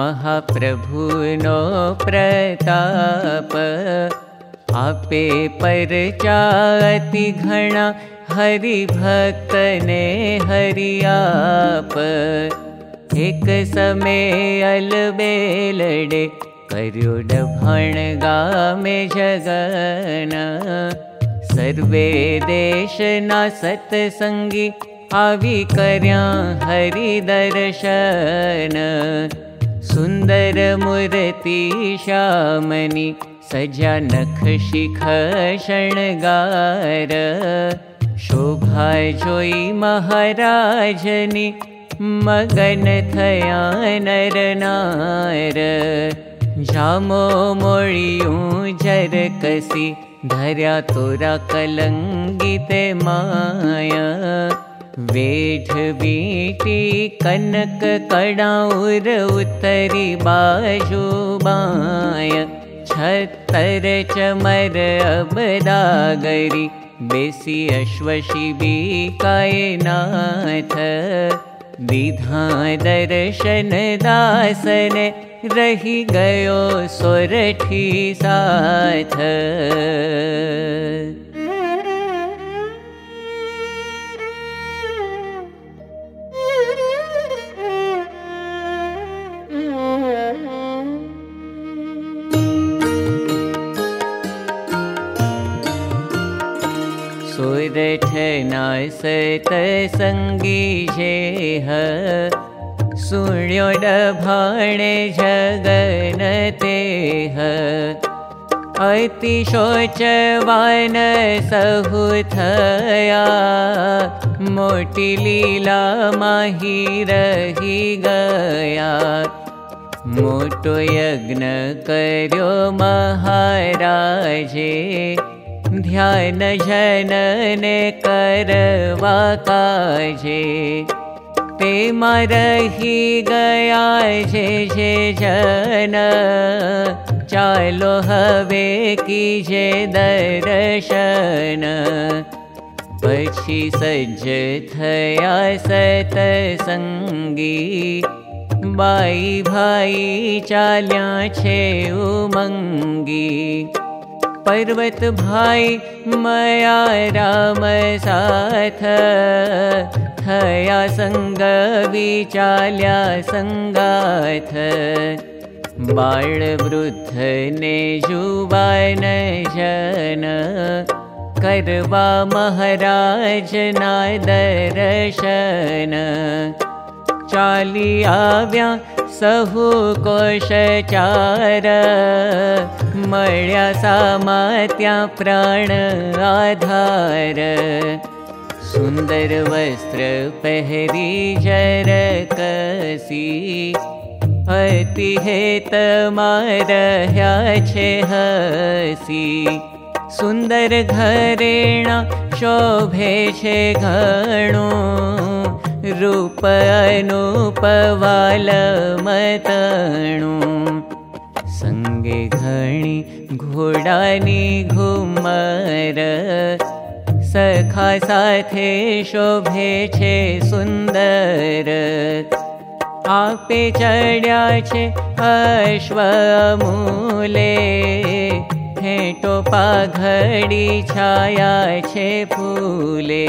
महाप्रभु नो प्रताप आपे परचाति घणा हरिभक्तने हरियाप। एक समय अलबेलडे कर्यो डभण गामे जगन। सर्वे देशना सत्संगी आवी कर्या हरि दर्शन सुन्दर मूर्ति श्यामनि सजा नख शिख शणगार महाराजनी मगन थया नर नार। जामो मोळियूं जर कसी धर्या तोरा कलंगिते माया कनक कडाउर उत्तरी बाजू बाय। छत्तर चमर अबदागरी बेसी अश्वशी बी नाथ। विधा दर्शन दासन रही गयो सोरठी साथ सुरठना सतसङ्गी जेह सुण्यो डभाणे जगनतेह अतिशोचवान सहु थया मोटी लीला माही रही गया मोटो यज्ञ कर्यो महाराजे ध्यान जनने करवा काजे ते मरही गया जे जे जन। चालो हवे कीजे दर्शन। पछी सज्ज थया सतसंगी बाई भाई चाल्या छे उमंगी पर्वत भाई मया राम साथ। थया संग विचाल्या संगाथ। बाळ वृद्ध ने जुवान जन। करवा महाराज ना दर्शन चाली आव्या सहु कोशचार मळ्या सामात्या प्राण आधार। सुन्दर वस्त्र पहरी जर कसी अति हेत मारह्या छे हसी। सुन्दर घरेणा शोभे छे घणो रूप अनुपवाल मतणु संगे घणी घोडानी घुमर। सखा साथे शोभे छे सुंदर आपे चढ़्या छे अश्वमूले फेटो पाघड़ी छाया छे फूले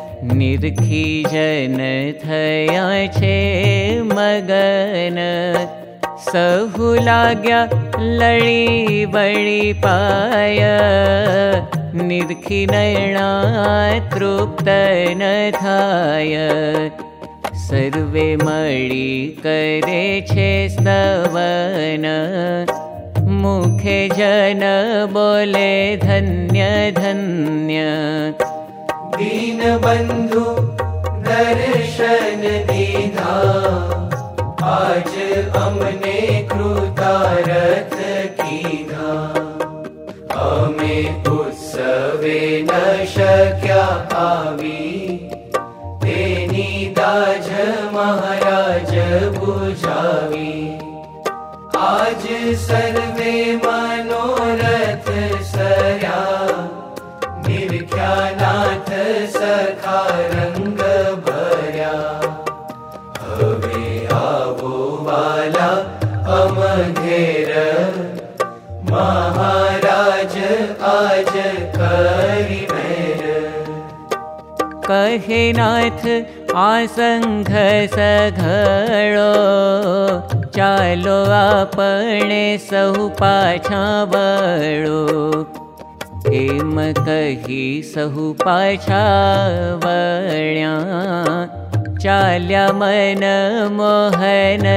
निर्खी जन थया छे मगन। सहु लाग्या लड़ी बड़ी पाय। निर्खी नयणा तृप्त न थाय। सर्वे मळी करे स्तवन। मुखे जन बोले धन्य धन्य दीनबन्धु दर्शन दीधा कीधा अमे न शक्या आवी। तेनी दाज महाराज बुझावी। आज सर्वे मनोरथ कहे सघड़ो चालो आपणे सहु पाछा बड़ो एम कही सहु पाछा वण्या चाल्या मन मोहन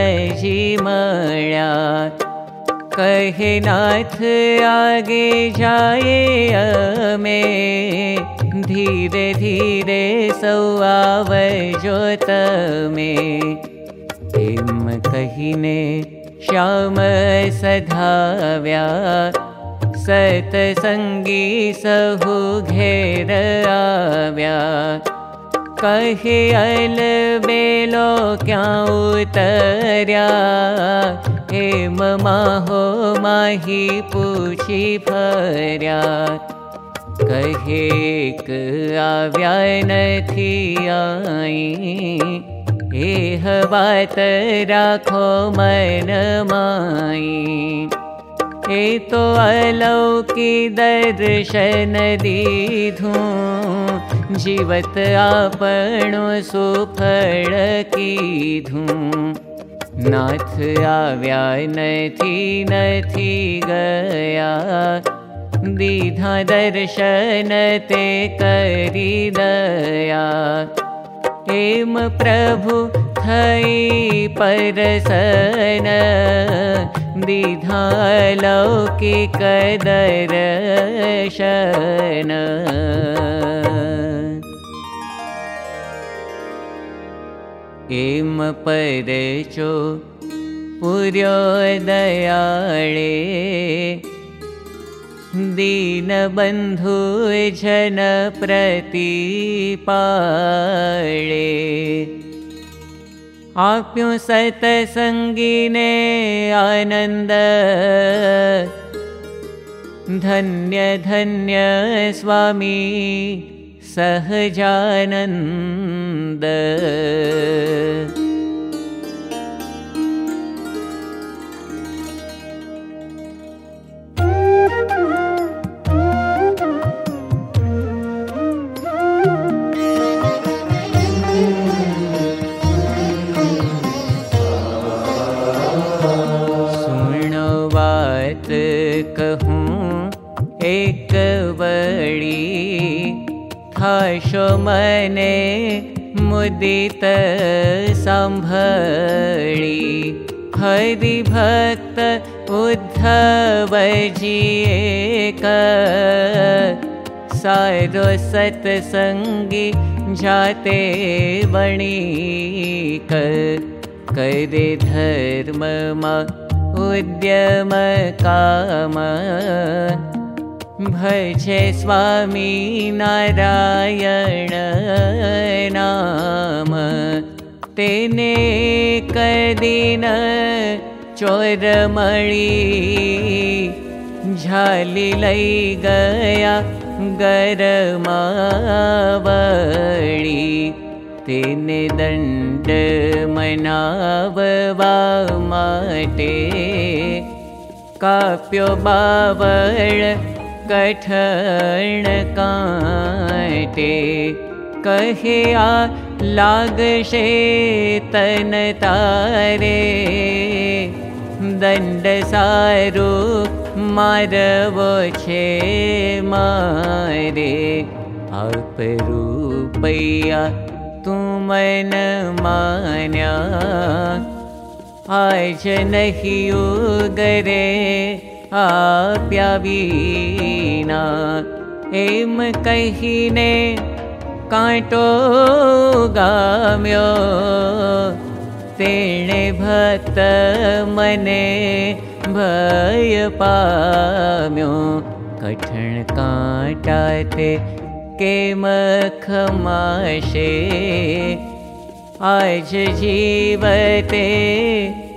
जी मण्या कहे नाथ आगे जाए अमे धीरे धीरे सौ आवजो तमे एम कहीने श्याम सधाव्या सतसंगी सहु घेर आव्या। कहे अल बेलो क्या उतर्या हेम माहो माही पूछी फर्या कहे आव्या नथी आई। एह बात राखो मन माई। ए तो अलौकी दर्शन दीधू। जीवत आपणो सुफल कीधू। नाथ आव्या नथी नथी गया दीधा दर्शन ते करी दया। हेम प्रभु थई परसन। दिधा लौकिक दर्शन। एम परचो पुर्यो दयाळे दीनबन्धु जन प्रतिपाळे। आप्यु सतसङ्गिने आनन्द धन्य धन्य स्वामी सहजानन्द मने मुदित सम्भळि हरि भक्त उद्धव एक सारो सत्सङ्गी जाते करे धर्म उद्यम काम भजे स्वामी नारायण नाम। तेने कदिन चोरमणि झाली लई गया गरमावळी तेने दण्ड मनाववा माटे। काप्यो बावळ कठण काटे। कहे आ लागशे तन तारे। दण्ड सारो मारवो छे मारे। अपरूपैया तू मन मान्या। आज नहीं उगरे एम कहीने काटो गाम्यो। तेणे भक्त मने भय पाम्यो। कठण काटाते के मखमाशे आज जीवते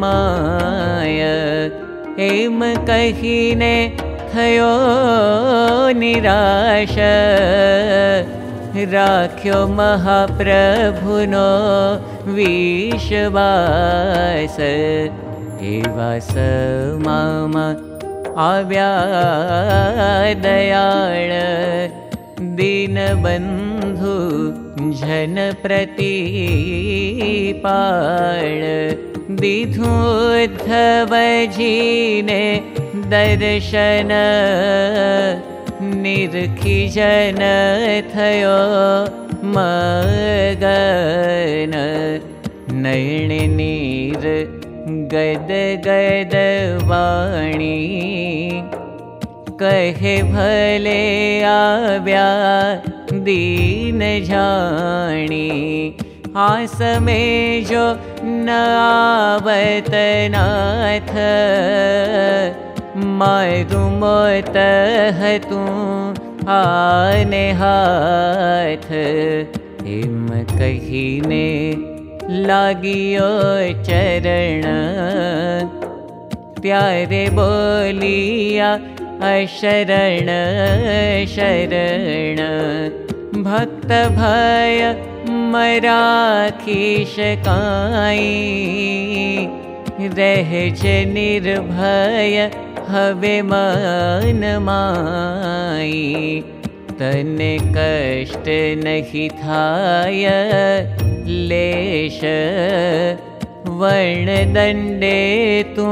माय एम कहीने थयो निराश राख्यो महाप्रभुनो विश्वास। एवा समामा आव्या दयाळ। दीनबन्धु जन प्रति पाळ दिधुद्धवजीने दर्शन निर्खि जन थयो मगन। नयण नीर गद गद वाणी कहे भले आव्या दीन जानी। आस में जो न आवत नाथ। मारू मोत तू आने हाथ। हिम कहीने लागियो चरण। प्यारे बोलिया अशरण शरण भक्त भय मराखीश रह निर्भय हवे मन माई तने कष्ट नहीं थाय लेश वर्णदण्डे तु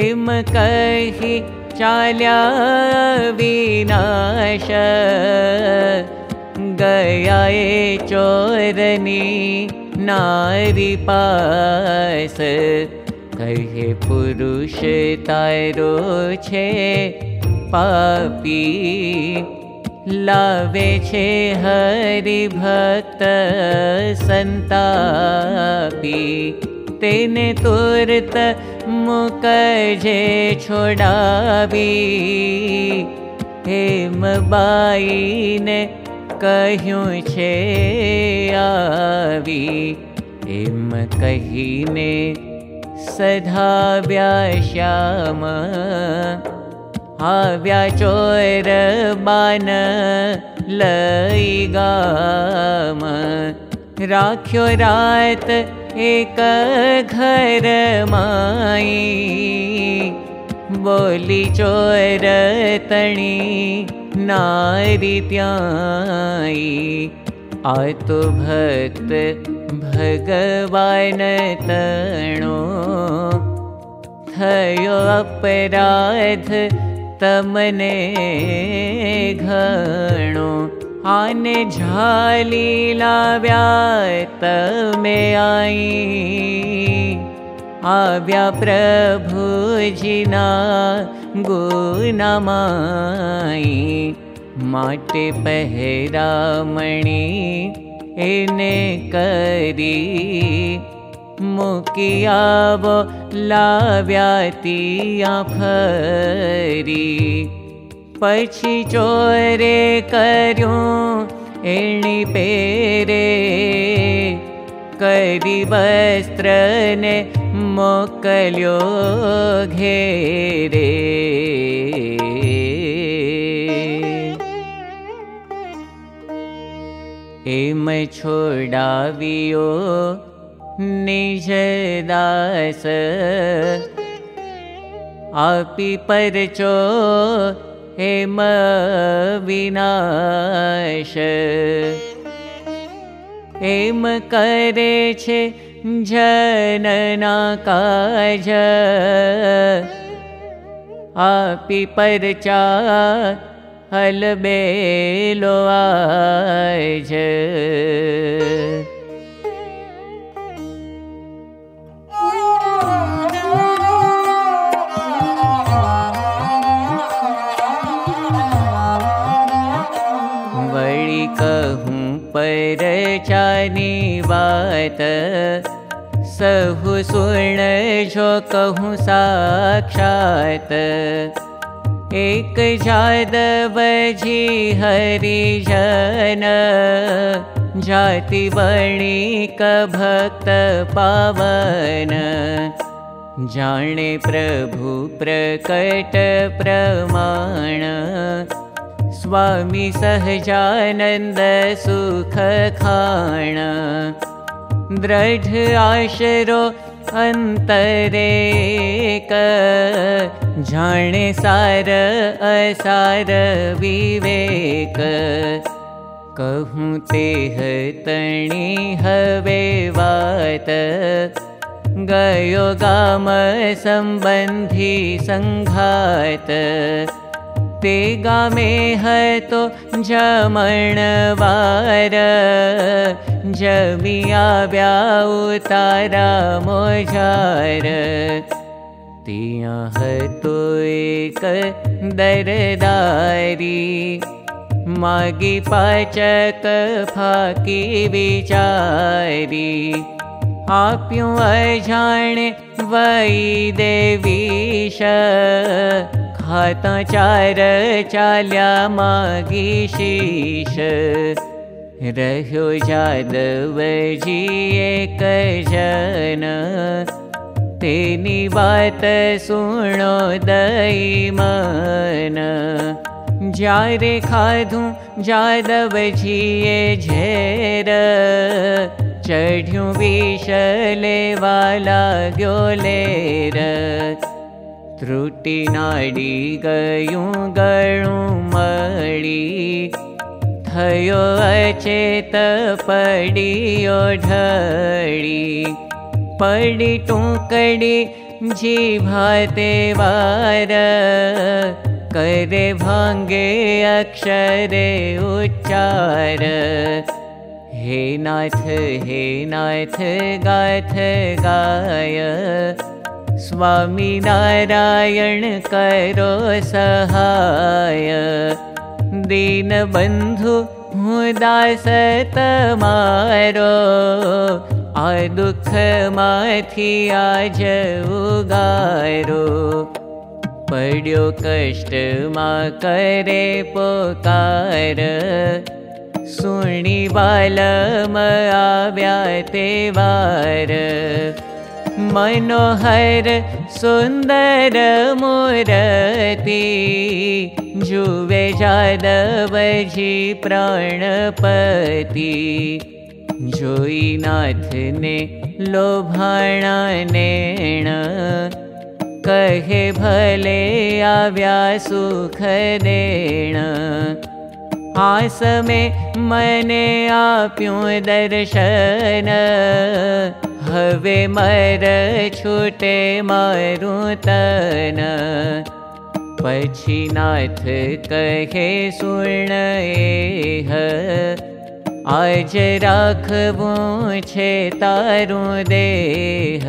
एम कहि चाल्या विनाश गयाए चोरनी नारी पास। कहे पुरुष तारो छे पापी लावे छे हरि भक्त संतापी। तेने तुरत मुकजे छोड़ावी हेम बाई ने કહ્યું છે આવી એમ કહીને સધાવ્યા શ્યામ આવ્યા ચોર બાન લઈ ગામ રાખ્યો રાત एक घर माई बोली चोर तणि नारितायी आयतु भक् भक्त भगवान तणो थयो अपराध तमने घणो। आने झाली लाव्या तमे आई। आव्या प्रभुजिना माटे पहरामणि मुकियावो लाव्यातिया फरी पछी चोरे कर्यूं एणी पेरे। करी वस्त्रने मोकल्यो घेरे। एम छोडावियो निज दास आपी परचो हेम विनाश। हेम करे छे जनना काज आपी परचा हलबेलो आज परचानी बात सहु कहूँ साक्षात। एक जादव जी हरिजन जाति बणी भक्त पावन। जाने प्रभु प्रकट प्रमाण स्वामी सहजानन्द सुख खाण। दृढ आशरो अन्तरे जाणे सार असार विवेक। कहूँ तेह तणी हवे वात। गयो गाम सम्बन्धी सङ्घात ते गामे है तो जमणवार। जमिया मोजार। तिया है तो एक दरदारी। मागी पाचक फाकी विचारी। आप्यूं अजाणे वै देवीश चार चाल्या मागी शीश. रह्यो जादव जी एक जन. तेनी बात सुनो दई मन. जारे खाधू जादव जीए झेर. चढ़्यूं विष लेवाला ग्यो लेर त्रुटि नाडी गयूं गणुं मळी थयो अचेत पडियो ढळी पडी टूकडी जीभाते वार करे भांगे अक्षरे उच्चार। हे नाथ हे नाथ गाथ गाय स्वामी नारायण करो सहाय। दीनबन्धु दास तमारो आ दुःख माथि आज उगारो। पड्यो कष्ट मा ते वार मनोहर सुन्दर मूरति जुवे जादवजी प्राणपति। जोयिनाथने लोभाणा नेण कहे भले आव्या देण आसमे मने आप्यूं दर्शन हवे मर छूटे मारू तन। पछी नाथ कहे सुन आज राखवू छे तारू देह।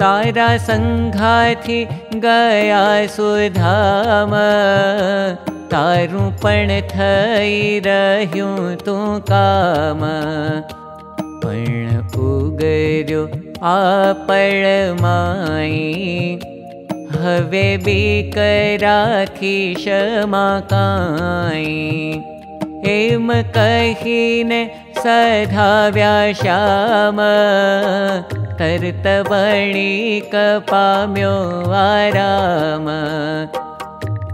तारा संघाथी गया सुधाम। तारू पण थई रह्यूं तू काम। पण उगर्यो आपळ माई। हवे बीक राखी क्षमा काई। हेम कहीने सधाव्या श्याम तरत बणी कपाम्यो आराम।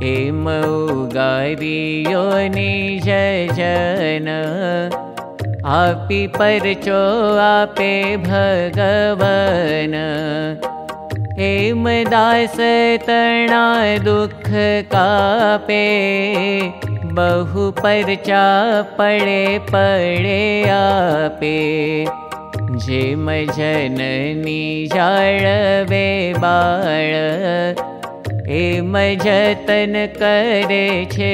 हेम उगारियो निज जन आपी परचो आपे भगवन। एम दास तणा दुख कापे बहु परचा पड़े पड़े आपे। जेम जननी जाळवे बाळ एम जतन करे छे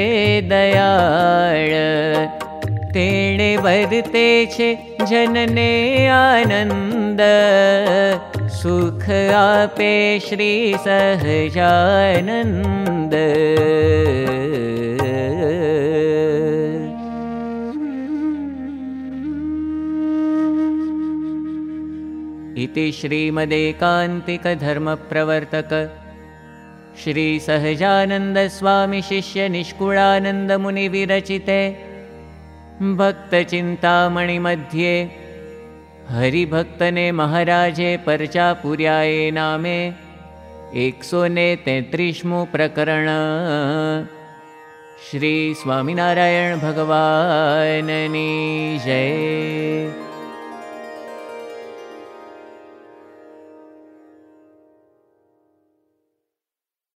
दयाळ तेणे वर्ते छे जनने आनंद सुख आपे श्री सहजानंद इति श्रीमदेकान्तिकधर्मप्रवर्तक श्रीसहजानन्दस्वामिशिष्यनिष्कुळानन्दमुनिविरचिते भक्तचिन्तामणिमध्ये हरिभक्तने महाराजे परचापुर्याये नामे एकसो ने तेत्रिस्मु प्रकरण। श्री स्वामिनारायण भगवाननी जय